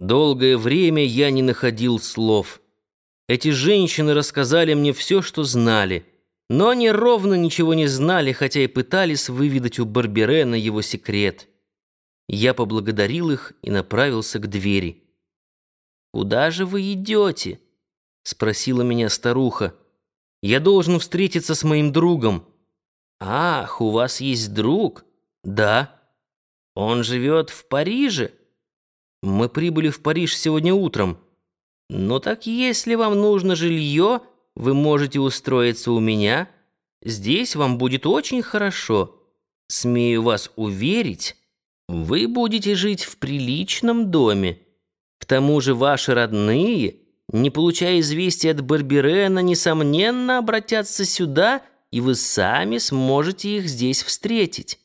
Долгое время я не находил слов. Эти женщины рассказали мне все, что знали, но они ровно ничего не знали, хотя и пытались выведать у Барберена его секрет. Я поблагодарил их и направился к двери. «Куда же вы идете?» — спросила меня старуха. «Я должен встретиться с моим другом». «Ах, у вас есть друг?» «Да». «Он живет в Париже?» Мы прибыли в Париж сегодня утром. Ну так если вам нужно жилье, вы можете устроиться у меня. Здесь вам будет очень хорошо. Смею вас уверить, вы будете жить в приличном доме. К тому же ваши родные, не получая известия от Барберена, несомненно обратятся сюда, и вы сами сможете их здесь встретить.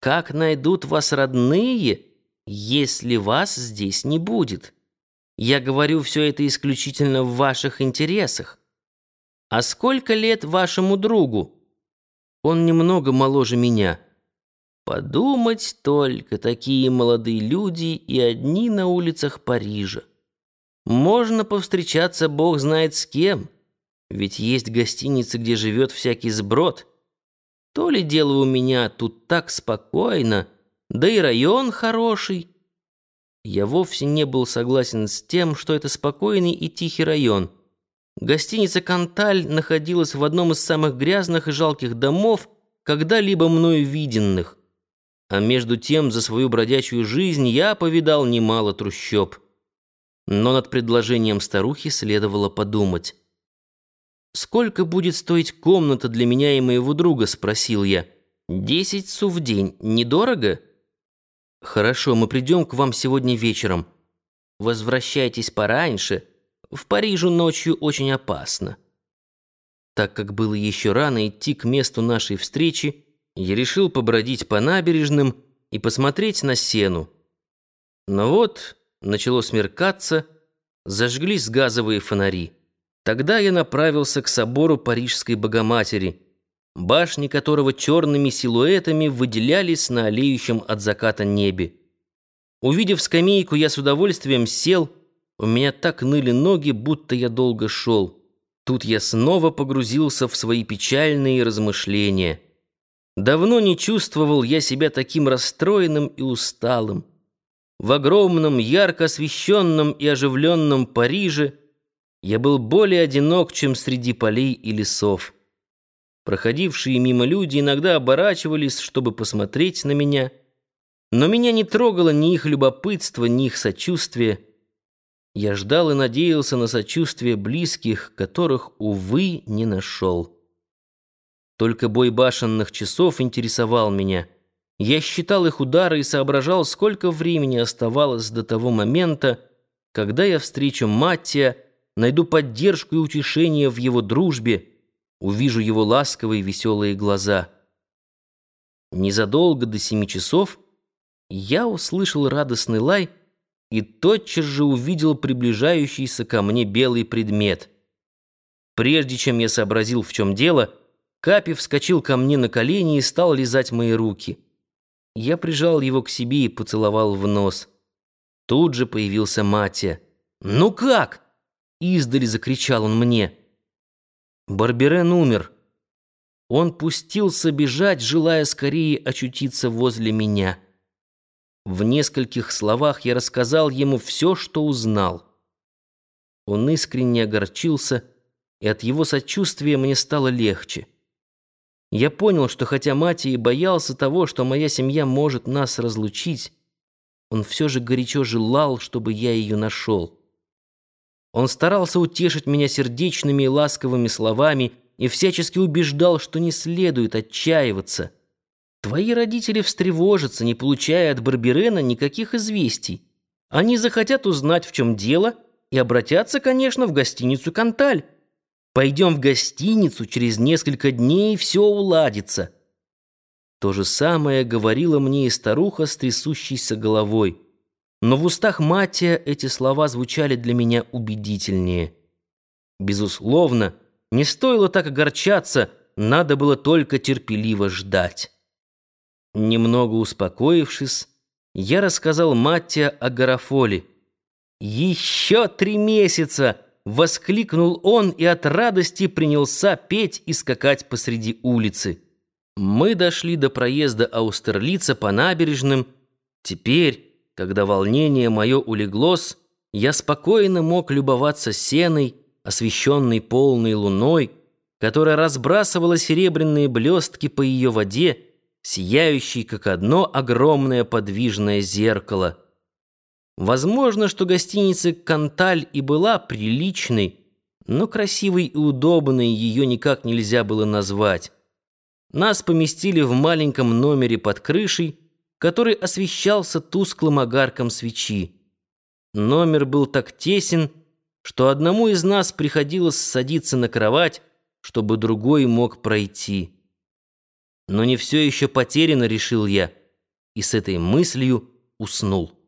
Как найдут вас родные – если вас здесь не будет. Я говорю все это исключительно в ваших интересах. А сколько лет вашему другу? Он немного моложе меня. Подумать только, такие молодые люди и одни на улицах Парижа. Можно повстречаться бог знает с кем, ведь есть гостиницы, где живет всякий сброд. То ли дело у меня тут так спокойно, да и район хороший. Я вовсе не был согласен с тем, что это спокойный и тихий район. Гостиница «Канталь» находилась в одном из самых грязных и жалких домов, когда-либо мною виденных. А между тем, за свою бродячую жизнь я повидал немало трущоб. Но над предложением старухи следовало подумать. «Сколько будет стоить комната для меня и моего друга?» — спросил я. «Десять су в день. Недорого?» «Хорошо, мы придем к вам сегодня вечером. Возвращайтесь пораньше. В Парижу ночью очень опасно». Так как было еще рано идти к месту нашей встречи, я решил побродить по набережным и посмотреть на сену. Но вот начало смеркаться, зажглись газовые фонари. Тогда я направился к собору Парижской Богоматери — башни которого черными силуэтами выделялись на олеющем от заката небе. Увидев скамейку, я с удовольствием сел, у меня так ныли ноги, будто я долго шел. Тут я снова погрузился в свои печальные размышления. Давно не чувствовал я себя таким расстроенным и усталым. В огромном, ярко освещенном и оживленном Париже я был более одинок, чем среди полей и лесов. Проходившие мимо люди иногда оборачивались, чтобы посмотреть на меня, но меня не трогало ни их любопытство, ни их сочувствие. Я ждал и надеялся на сочувствие близких, которых, увы, не нашел. Только бой башенных часов интересовал меня. Я считал их удары и соображал, сколько времени оставалось до того момента, когда я встречу Маттия, найду поддержку и утешение в его дружбе, увижу его ласковые веселые глаза. Незадолго до семи часов я услышал радостный лай и тотчас же увидел приближающийся ко мне белый предмет. Прежде чем я сообразил, в чем дело, Капи вскочил ко мне на колени и стал лизать мои руки. Я прижал его к себе и поцеловал в нос. Тут же появился Матя. «Ну как?» — издали закричал он мне. Барберен умер. Он пустился бежать, желая скорее очутиться возле меня. В нескольких словах я рассказал ему все, что узнал. Он искренне огорчился, и от его сочувствия мне стало легче. Я понял, что хотя мать и боялся того, что моя семья может нас разлучить, он все же горячо желал, чтобы я ее нашел. Он старался утешить меня сердечными и ласковыми словами и всячески убеждал, что не следует отчаиваться. Твои родители встревожатся, не получая от Барберена никаких известий. Они захотят узнать, в чем дело, и обратятся, конечно, в гостиницу «Канталь». Пойдем в гостиницу, через несколько дней все уладится. То же самое говорила мне и старуха с трясущейся головой. Но в устах Матия эти слова звучали для меня убедительнее. Безусловно, не стоило так огорчаться, надо было только терпеливо ждать. Немного успокоившись, я рассказал Маттия о Гарафоле. Еще три месяца! Воскликнул он и от радости принялся петь и скакать посреди улицы. Мы дошли до проезда Аустерлица по набережным. Теперь, когда волнение мое улеглось, я спокойно мог любоваться сеной, освещенной полной луной, которая разбрасывала серебряные блестки по ее воде, сияющей, как одно огромное подвижное зеркало. Возможно, что гостиница «Канталь» и была приличной, но красивой и удобной ее никак нельзя было назвать. Нас поместили в маленьком номере под крышей, который освещался тусклым огарком свечи. Номер был так тесен, что одному из нас приходилось садиться на кровать, чтобы другой мог пройти. Но не все еще потеряно, решил я, и с этой мыслью уснул.